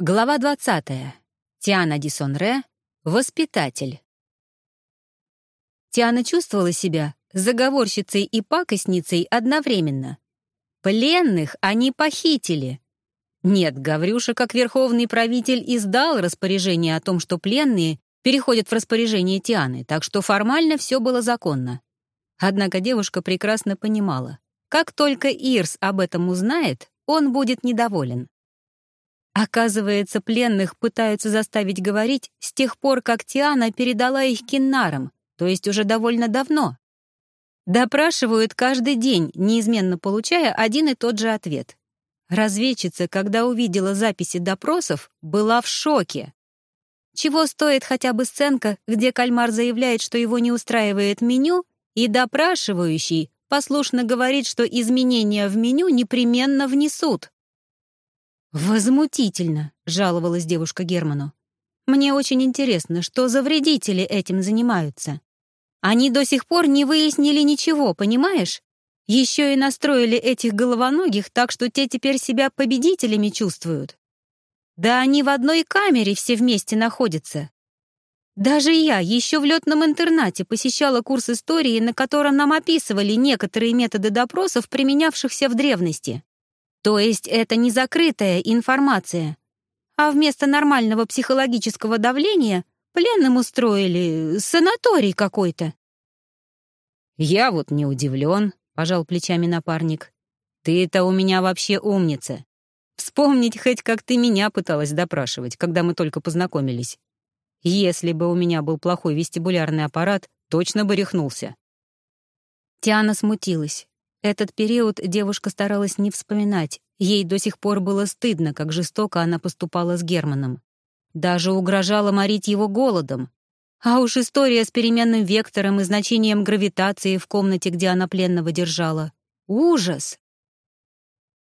Глава 20. Тиана Дисонре. Воспитатель. Тиана чувствовала себя заговорщицей и пакостницей одновременно. Пленных они похитили. Нет, Гаврюша, как верховный правитель, издал распоряжение о том, что пленные переходят в распоряжение Тианы, так что формально все было законно. Однако девушка прекрасно понимала, как только Ирс об этом узнает, он будет недоволен. Оказывается, пленных пытаются заставить говорить с тех пор, как Тиана передала их киннарам, то есть уже довольно давно. Допрашивают каждый день, неизменно получая один и тот же ответ. Разведчица, когда увидела записи допросов, была в шоке. Чего стоит хотя бы сценка, где кальмар заявляет, что его не устраивает меню, и допрашивающий послушно говорит, что изменения в меню непременно внесут. «Возмутительно», — жаловалась девушка Герману. «Мне очень интересно, что за вредители этим занимаются. Они до сих пор не выяснили ничего, понимаешь? Еще и настроили этих головоногих так, что те теперь себя победителями чувствуют. Да они в одной камере все вместе находятся. Даже я еще в летном интернате посещала курс истории, на котором нам описывали некоторые методы допросов, применявшихся в древности. То есть это не закрытая информация. А вместо нормального психологического давления пленным устроили санаторий какой-то. «Я вот не удивлен», — пожал плечами напарник. «Ты-то у меня вообще умница. Вспомнить хоть, как ты меня пыталась допрашивать, когда мы только познакомились. Если бы у меня был плохой вестибулярный аппарат, точно бы рехнулся». Тиана смутилась. Этот период девушка старалась не вспоминать. Ей до сих пор было стыдно, как жестоко она поступала с Германом. Даже угрожала морить его голодом. А уж история с переменным вектором и значением гравитации в комнате, где она пленного держала. Ужас!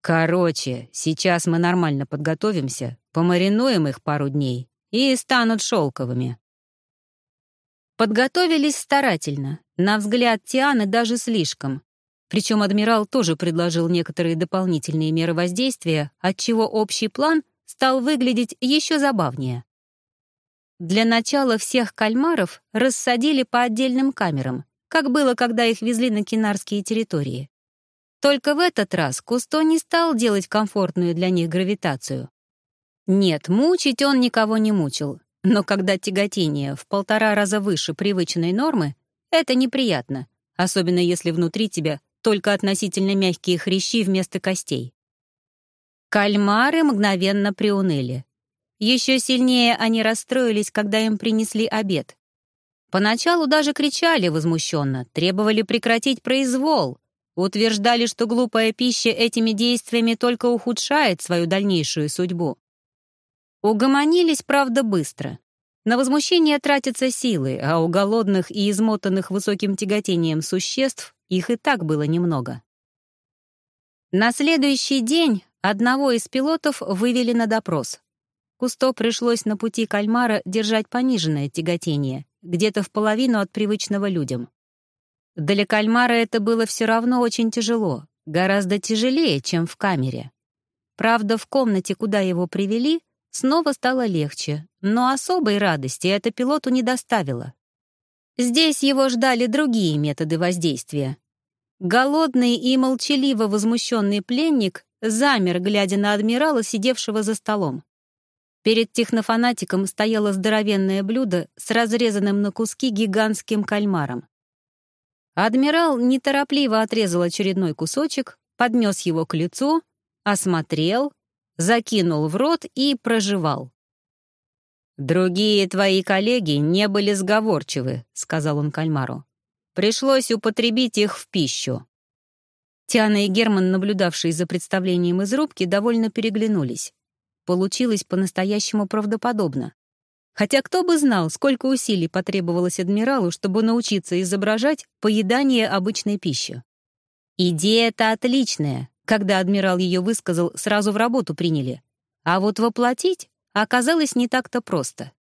Короче, сейчас мы нормально подготовимся, помаринуем их пару дней и станут шелковыми. Подготовились старательно, на взгляд Тианы даже слишком. Причем адмирал тоже предложил некоторые дополнительные меры воздействия, отчего общий план стал выглядеть еще забавнее. Для начала всех кальмаров рассадили по отдельным камерам, как было, когда их везли на кинарские территории. Только в этот раз Кусто не стал делать комфортную для них гравитацию. Нет, мучить он никого не мучил, но когда тяготение в полтора раза выше привычной нормы, это неприятно, особенно если внутри тебя только относительно мягкие хрящи вместо костей. Кальмары мгновенно приуныли. Еще сильнее они расстроились, когда им принесли обед. Поначалу даже кричали возмущенно, требовали прекратить произвол, утверждали, что глупая пища этими действиями только ухудшает свою дальнейшую судьбу. Угомонились, правда, быстро. На возмущение тратятся силы, а у голодных и измотанных высоким тяготением существ их и так было немного. На следующий день одного из пилотов вывели на допрос. Кусто пришлось на пути кальмара держать пониженное тяготение, где-то в половину от привычного людям. Для кальмара это было все равно очень тяжело, гораздо тяжелее, чем в камере. Правда, в комнате, куда его привели, снова стало легче, но особой радости это пилоту не доставило. Здесь его ждали другие методы воздействия. Голодный и молчаливо возмущенный пленник замер, глядя на адмирала, сидевшего за столом. Перед технофанатиком стояло здоровенное блюдо с разрезанным на куски гигантским кальмаром. Адмирал неторопливо отрезал очередной кусочек, поднес его к лицу, осмотрел, закинул в рот и прожевал. «Другие твои коллеги не были сговорчивы», — сказал он кальмару. «Пришлось употребить их в пищу». Тиана и Герман, наблюдавшие за представлением из рубки, довольно переглянулись. Получилось по-настоящему правдоподобно. Хотя кто бы знал, сколько усилий потребовалось адмиралу, чтобы научиться изображать поедание обычной пищи. Идея-то отличная. Когда адмирал ее высказал, сразу в работу приняли. А вот воплотить оказалось не так-то просто.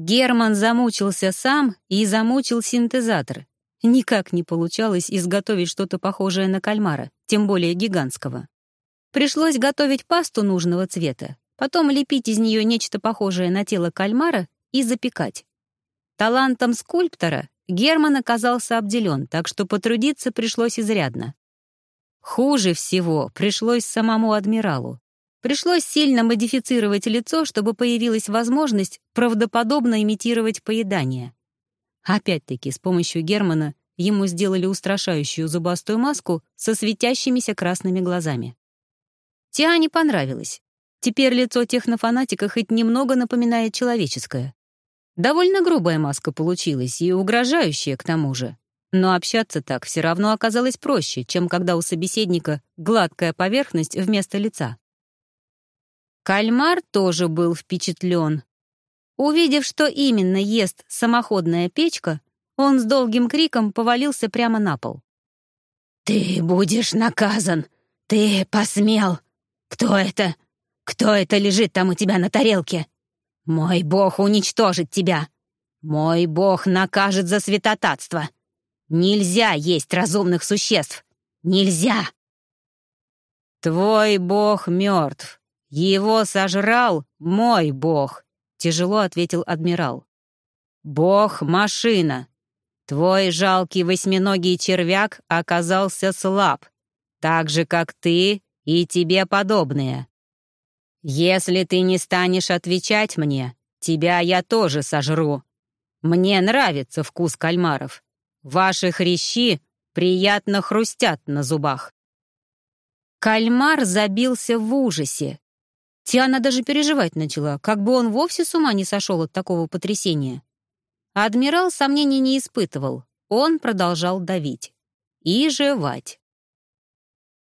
Герман замучился сам и замучил синтезатор. Никак не получалось изготовить что-то похожее на кальмара, тем более гигантского. Пришлось готовить пасту нужного цвета, потом лепить из нее нечто похожее на тело кальмара и запекать. Талантом скульптора Герман оказался обделен, так что потрудиться пришлось изрядно. Хуже всего пришлось самому адмиралу. Пришлось сильно модифицировать лицо, чтобы появилась возможность правдоподобно имитировать поедание. Опять-таки, с помощью Германа ему сделали устрашающую зубастую маску со светящимися красными глазами. Тиане понравилось. Теперь лицо технофанатика хоть немного напоминает человеческое. Довольно грубая маска получилась и угрожающая к тому же. Но общаться так все равно оказалось проще, чем когда у собеседника гладкая поверхность вместо лица. Кальмар тоже был впечатлен. Увидев, что именно ест самоходная печка, он с долгим криком повалился прямо на пол. «Ты будешь наказан! Ты посмел! Кто это? Кто это лежит там у тебя на тарелке?» «Мой бог уничтожит тебя! Мой бог накажет за святотатство! Нельзя есть разумных существ! Нельзя!» «Твой бог мертв. Его сожрал мой бог», — тяжело ответил адмирал. «Бог-машина. Твой жалкий восьминогий червяк оказался слаб, так же, как ты и тебе подобные. «Если ты не станешь отвечать мне, тебя я тоже сожру. Мне нравится вкус кальмаров. Ваши хрящи приятно хрустят на зубах». Кальмар забился в ужасе. Тиана даже переживать начала, как бы он вовсе с ума не сошел от такого потрясения. Адмирал сомнений не испытывал, он продолжал давить. И жевать.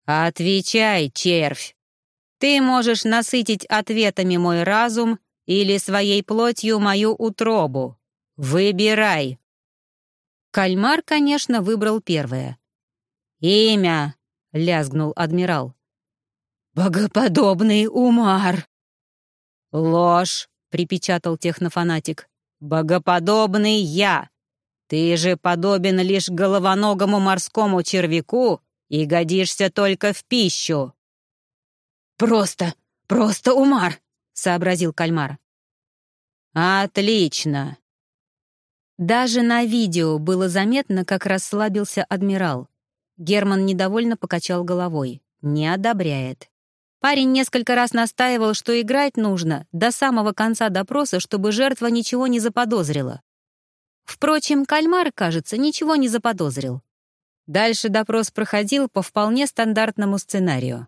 «Отвечай, червь!» Ты можешь насытить ответами мой разум или своей плотью мою утробу. Выбирай. Кальмар, конечно, выбрал первое. «Имя», — лязгнул адмирал. «Богоподобный Умар». «Ложь», — припечатал технофанатик. «Богоподобный я. Ты же подобен лишь головоногому морскому червяку и годишься только в пищу». «Просто, просто Умар!» — сообразил кальмар. «Отлично!» Даже на видео было заметно, как расслабился адмирал. Герман недовольно покачал головой. Не одобряет. Парень несколько раз настаивал, что играть нужно до самого конца допроса, чтобы жертва ничего не заподозрила. Впрочем, кальмар, кажется, ничего не заподозрил. Дальше допрос проходил по вполне стандартному сценарию.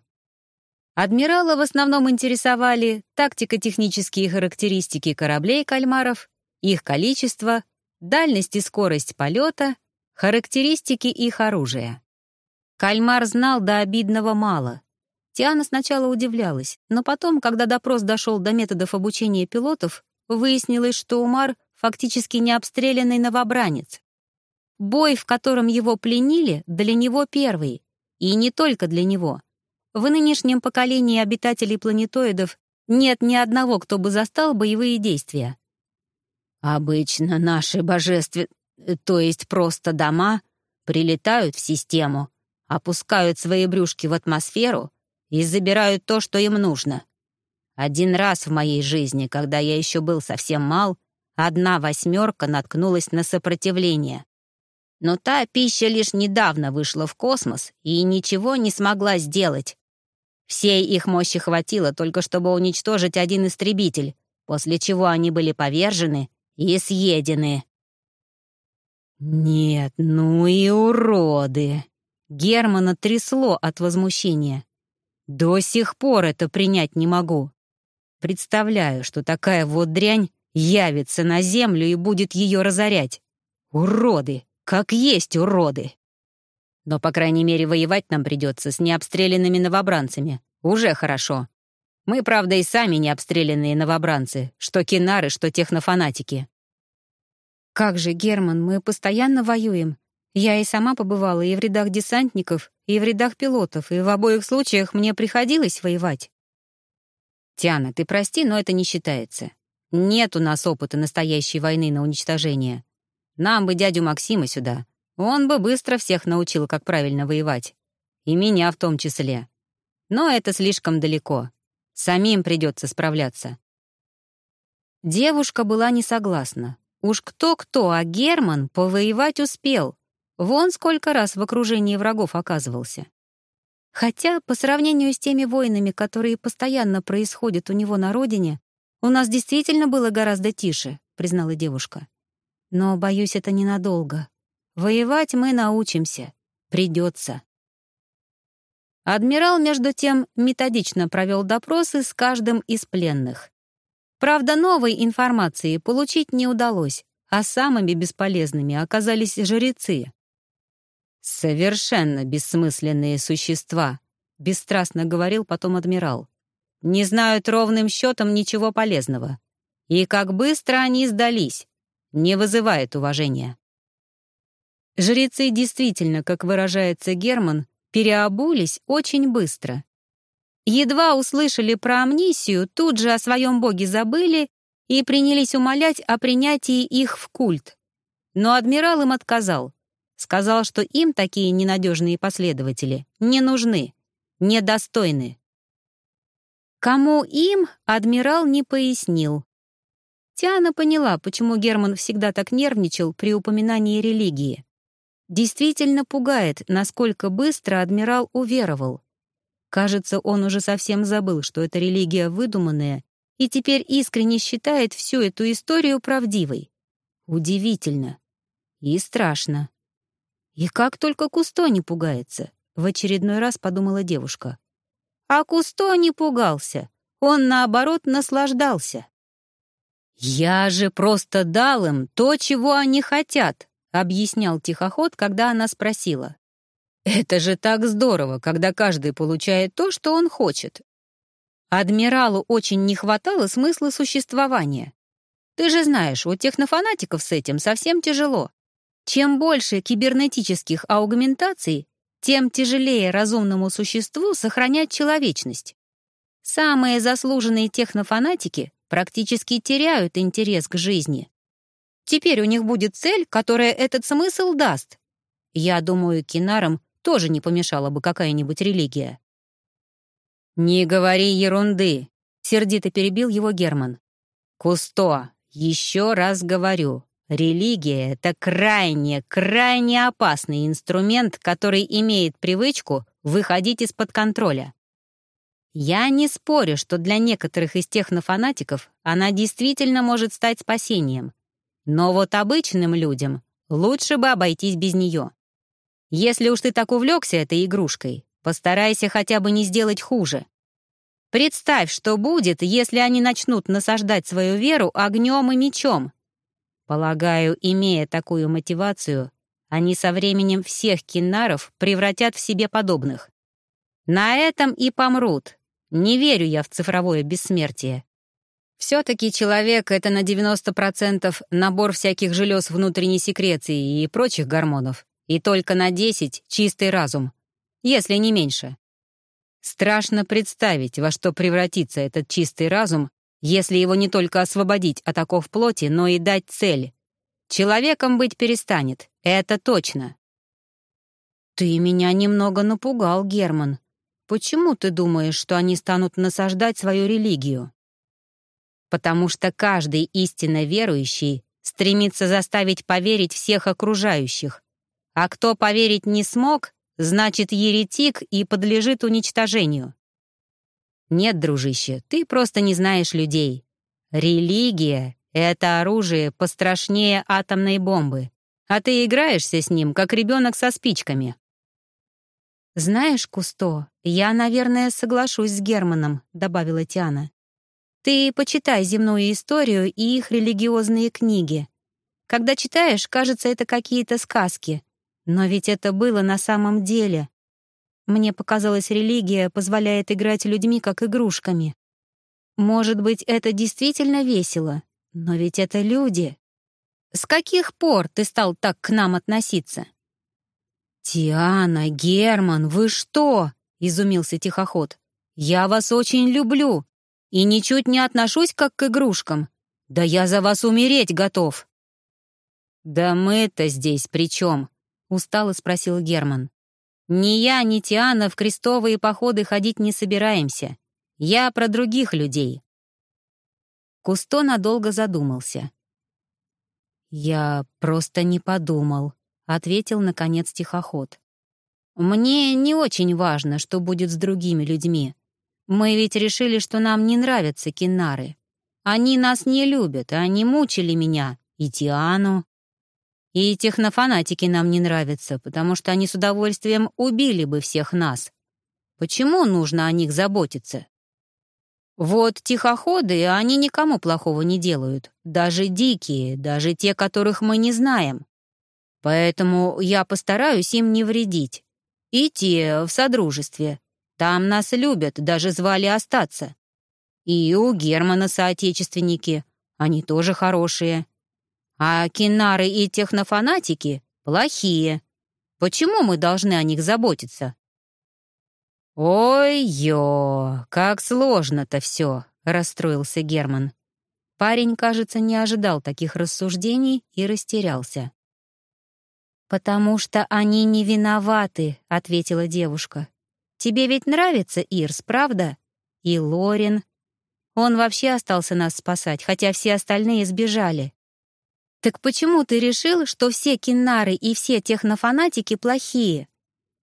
Адмирала в основном интересовали тактико-технические характеристики кораблей кальмаров, их количество, дальность и скорость полета, характеристики их оружия. Кальмар знал до обидного мало. Тиана сначала удивлялась, но потом, когда допрос дошел до методов обучения пилотов, выяснилось, что Умар фактически не обстрелянный новобранец. Бой, в котором его пленили, для него первый. И не только для него — в нынешнем поколении обитателей планетоидов нет ни одного, кто бы застал боевые действия. Обычно наши божественные, то есть просто дома, прилетают в систему, опускают свои брюшки в атмосферу и забирают то, что им нужно. Один раз в моей жизни, когда я еще был совсем мал, одна восьмерка наткнулась на сопротивление. Но та пища лишь недавно вышла в космос и ничего не смогла сделать. Всей их мощи хватило только чтобы уничтожить один истребитель, после чего они были повержены и съедены. «Нет, ну и уроды!» Германа трясло от возмущения. «До сих пор это принять не могу. Представляю, что такая вот дрянь явится на Землю и будет ее разорять. Уроды! Как есть уроды!» Но, по крайней мере, воевать нам придется с необстрелянными новобранцами. Уже хорошо. Мы, правда, и сами не обстрелянные новобранцы, что кинары, что технофанатики. Как же, Герман, мы постоянно воюем. Я и сама побывала и в рядах десантников, и в рядах пилотов, и в обоих случаях мне приходилось воевать. Тиана, ты прости, но это не считается. Нет у нас опыта настоящей войны на уничтожение. Нам бы дядю Максима сюда. Он бы быстро всех научил, как правильно воевать. И меня в том числе. Но это слишком далеко. Самим придется справляться. Девушка была не согласна. Уж кто-кто, а Герман повоевать успел. Вон сколько раз в окружении врагов оказывался. Хотя, по сравнению с теми войнами, которые постоянно происходят у него на родине, у нас действительно было гораздо тише, признала девушка. Но, боюсь, это ненадолго. Воевать мы научимся. Придется. Адмирал, между тем, методично провел допросы с каждым из пленных. Правда, новой информации получить не удалось, а самыми бесполезными оказались жрецы. «Совершенно бессмысленные существа», — бесстрастно говорил потом адмирал. «Не знают ровным счетом ничего полезного. И как быстро они сдались, не вызывает уважения». Жрецы действительно, как выражается Герман, переобулись очень быстро. Едва услышали про амнисию, тут же о своем боге забыли и принялись умолять о принятии их в культ. Но адмирал им отказал. Сказал, что им такие ненадежные последователи не нужны, недостойны. Кому им, адмирал не пояснил. Тиана поняла, почему Герман всегда так нервничал при упоминании религии. Действительно пугает, насколько быстро адмирал уверовал. Кажется, он уже совсем забыл, что эта религия выдуманная, и теперь искренне считает всю эту историю правдивой. Удивительно. И страшно. И как только Кусто не пугается, в очередной раз подумала девушка. А Кусто не пугался. Он, наоборот, наслаждался. «Я же просто дал им то, чего они хотят», — объяснял тихоход, когда она спросила. Это же так здорово, когда каждый получает то, что он хочет. Адмиралу очень не хватало смысла существования. Ты же знаешь, у технофанатиков с этим совсем тяжело. Чем больше кибернетических аугментаций, тем тяжелее разумному существу сохранять человечность. Самые заслуженные технофанатики практически теряют интерес к жизни. Теперь у них будет цель, которая этот смысл даст. Я думаю, кинарам тоже не помешала бы какая-нибудь религия. «Не говори ерунды», — сердито перебил его Герман. «Кусто, еще раз говорю, религия — это крайне, крайне опасный инструмент, который имеет привычку выходить из-под контроля. Я не спорю, что для некоторых из технофанатиков она действительно может стать спасением. Но вот обычным людям лучше бы обойтись без нее. Если уж ты так увлекся этой игрушкой, постарайся хотя бы не сделать хуже. Представь, что будет, если они начнут насаждать свою веру огнем и мечом. Полагаю, имея такую мотивацию, они со временем всех киннаров превратят в себе подобных. На этом и помрут. Не верю я в цифровое бессмертие. Все-таки человек — это на 90% набор всяких желез внутренней секреции и прочих гормонов и только на 10 чистый разум, если не меньше. Страшно представить, во что превратится этот чистый разум, если его не только освободить от оков плоти, но и дать цель. Человеком быть перестанет, это точно. «Ты меня немного напугал, Герман. Почему ты думаешь, что они станут насаждать свою религию?» «Потому что каждый истинно верующий стремится заставить поверить всех окружающих, а кто поверить не смог, значит еретик и подлежит уничтожению. Нет, дружище, ты просто не знаешь людей. Религия — это оружие пострашнее атомной бомбы, а ты играешься с ним, как ребенок со спичками. «Знаешь, Кусто, я, наверное, соглашусь с Германом», — добавила Тиана. «Ты почитай земную историю и их религиозные книги. Когда читаешь, кажется, это какие-то сказки, но ведь это было на самом деле. Мне показалось, религия позволяет играть людьми как игрушками. Может быть, это действительно весело, но ведь это люди. С каких пор ты стал так к нам относиться? «Тиана, Герман, вы что?» — изумился тихоход. «Я вас очень люблю и ничуть не отношусь как к игрушкам. Да я за вас умереть готов». «Да мы-то здесь при чем?» — устало спросил Герман. «Ни я, ни Тиана в крестовые походы ходить не собираемся. Я про других людей». Кусто надолго задумался. «Я просто не подумал», — ответил, наконец, тихоход. «Мне не очень важно, что будет с другими людьми. Мы ведь решили, что нам не нравятся кинары. Они нас не любят, они мучили меня, и Тиану. И технофанатики нам не нравятся, потому что они с удовольствием убили бы всех нас. Почему нужно о них заботиться? Вот тихоходы, они никому плохого не делают. Даже дикие, даже те, которых мы не знаем. Поэтому я постараюсь им не вредить. И те в Содружестве. Там нас любят, даже звали остаться. И у Германа соотечественники. Они тоже хорошие. А кинары и технофанатики плохие. Почему мы должны о них заботиться? «Ой-ё, как сложно-то все», — расстроился Герман. Парень, кажется, не ожидал таких рассуждений и растерялся. «Потому что они не виноваты», — ответила девушка. «Тебе ведь нравится Ирс, правда? И Лорин. Он вообще остался нас спасать, хотя все остальные сбежали. Так почему ты решил, что все киннары и все технофанатики плохие?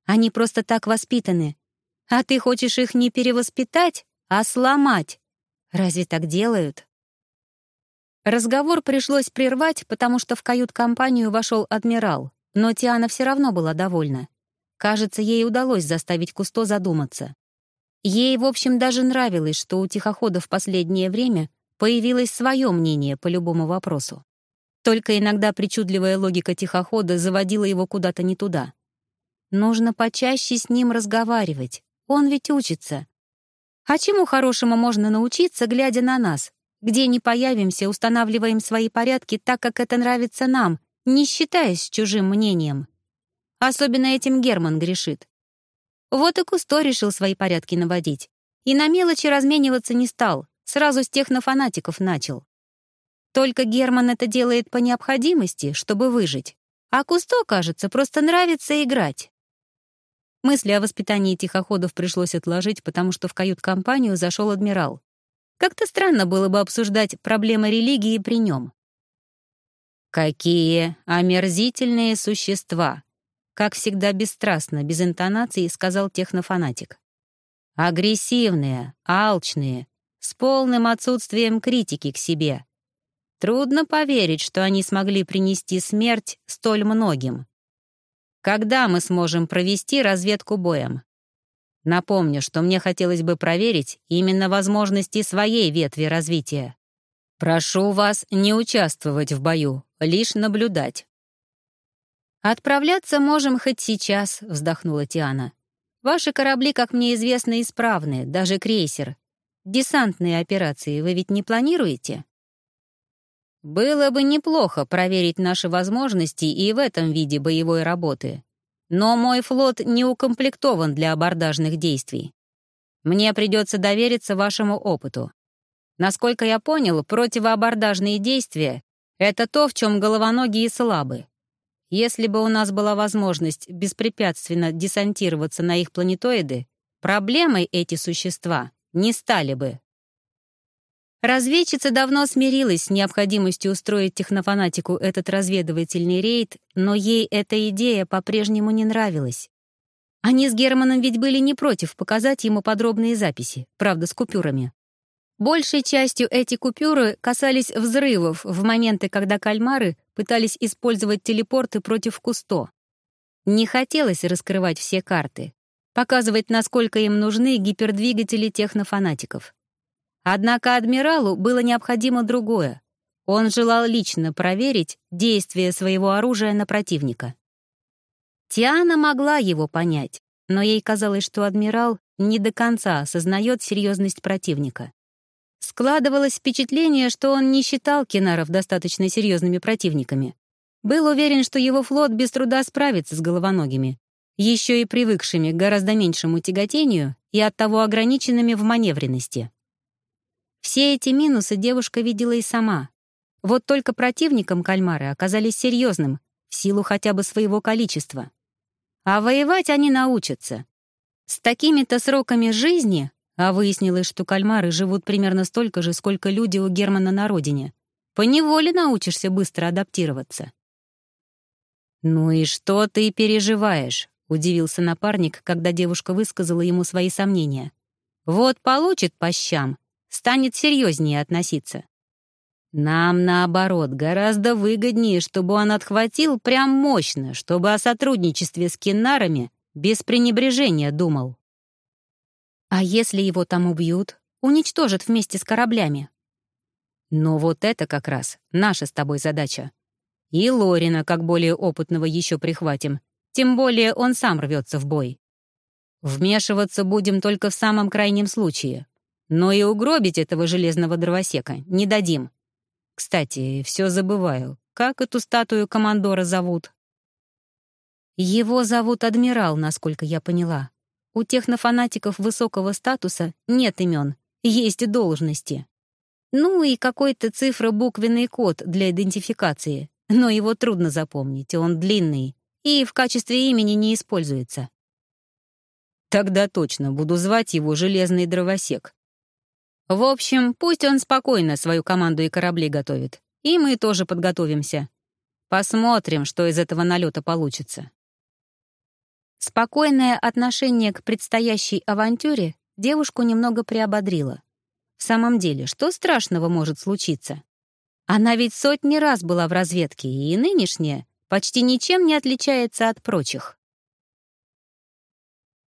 Они просто так воспитаны. А ты хочешь их не перевоспитать, а сломать. Разве так делают?» Разговор пришлось прервать, потому что в кают-компанию вошел адмирал. Но Тиана все равно была довольна. Кажется, ей удалось заставить Кусто задуматься. Ей, в общем, даже нравилось, что у тихохода в последнее время появилось свое мнение по любому вопросу. Только иногда причудливая логика тихохода заводила его куда-то не туда. Нужно почаще с ним разговаривать, он ведь учится. А чему хорошему можно научиться, глядя на нас? Где не появимся, устанавливаем свои порядки так, как это нравится нам, не считаясь чужим мнением. Особенно этим Герман грешит. Вот и Кусто решил свои порядки наводить. И на мелочи размениваться не стал, сразу с технофанатиков начал. Только Герман это делает по необходимости, чтобы выжить. А Кусто, кажется, просто нравится играть. Мысли о воспитании тихоходов пришлось отложить, потому что в кают-компанию зашел адмирал. Как-то странно было бы обсуждать проблемы религии при нем. «Какие омерзительные существа!» Как всегда бесстрастно, без интонации, сказал технофанатик. «Агрессивные, алчные, с полным отсутствием критики к себе. Трудно поверить, что они смогли принести смерть столь многим. Когда мы сможем провести разведку боем? Напомню, что мне хотелось бы проверить именно возможности своей ветви развития. Прошу вас не участвовать в бою, лишь наблюдать. «Отправляться можем хоть сейчас», — вздохнула Тиана. «Ваши корабли, как мне известно, исправны, даже крейсер. Десантные операции вы ведь не планируете?» «Было бы неплохо проверить наши возможности и в этом виде боевой работы. Но мой флот не укомплектован для абордажных действий. Мне придется довериться вашему опыту. Насколько я понял, противоабордажные действия — это то, в чем головоногие слабы. Если бы у нас была возможность беспрепятственно десантироваться на их планетоиды, проблемой эти существа не стали бы. Разведчица давно смирилась с необходимостью устроить технофанатику этот разведывательный рейд, но ей эта идея по-прежнему не нравилась. Они с Германом ведь были не против показать ему подробные записи, правда, с купюрами. Большей частью эти купюры касались взрывов в моменты, когда кальмары пытались использовать телепорты против Кусто. Не хотелось раскрывать все карты, показывать, насколько им нужны гипердвигатели технофанатиков. Однако адмиралу было необходимо другое. Он желал лично проверить действие своего оружия на противника. Тиана могла его понять, но ей казалось, что адмирал не до конца осознает серьезность противника. Складывалось впечатление, что он не считал Кенаров достаточно серьезными противниками. Был уверен, что его флот без труда справится с головоногими, еще и привыкшими к гораздо меньшему тяготению и оттого ограниченными в маневренности. Все эти минусы девушка видела и сама. Вот только противником кальмары оказались серьезным, в силу хотя бы своего количества. А воевать они научатся. С такими-то сроками жизни А выяснилось, что кальмары живут примерно столько же, сколько люди у Германа на родине. Поневоле научишься быстро адаптироваться. «Ну и что ты переживаешь?» — удивился напарник, когда девушка высказала ему свои сомнения. «Вот получит по щам, станет серьезнее относиться. Нам, наоборот, гораздо выгоднее, чтобы он отхватил прям мощно, чтобы о сотрудничестве с кинарами без пренебрежения думал. А если его там убьют, уничтожат вместе с кораблями? Но вот это как раз наша с тобой задача. И Лорина, как более опытного, еще прихватим. Тем более он сам рвется в бой. Вмешиваться будем только в самом крайнем случае. Но и угробить этого железного дровосека не дадим. Кстати, все забываю. Как эту статую командора зовут? Его зовут Адмирал, насколько я поняла. У технофанатиков высокого статуса нет имен, есть должности. Ну и какой-то цифро-буквенный код для идентификации но его трудно запомнить, он длинный и в качестве имени не используется. Тогда точно буду звать его «Железный дровосек». В общем, пусть он спокойно свою команду и корабли готовит, и мы тоже подготовимся. Посмотрим, что из этого налета получится. Спокойное отношение к предстоящей авантюре девушку немного приободрило. В самом деле, что страшного может случиться? Она ведь сотни раз была в разведке, и нынешняя почти ничем не отличается от прочих.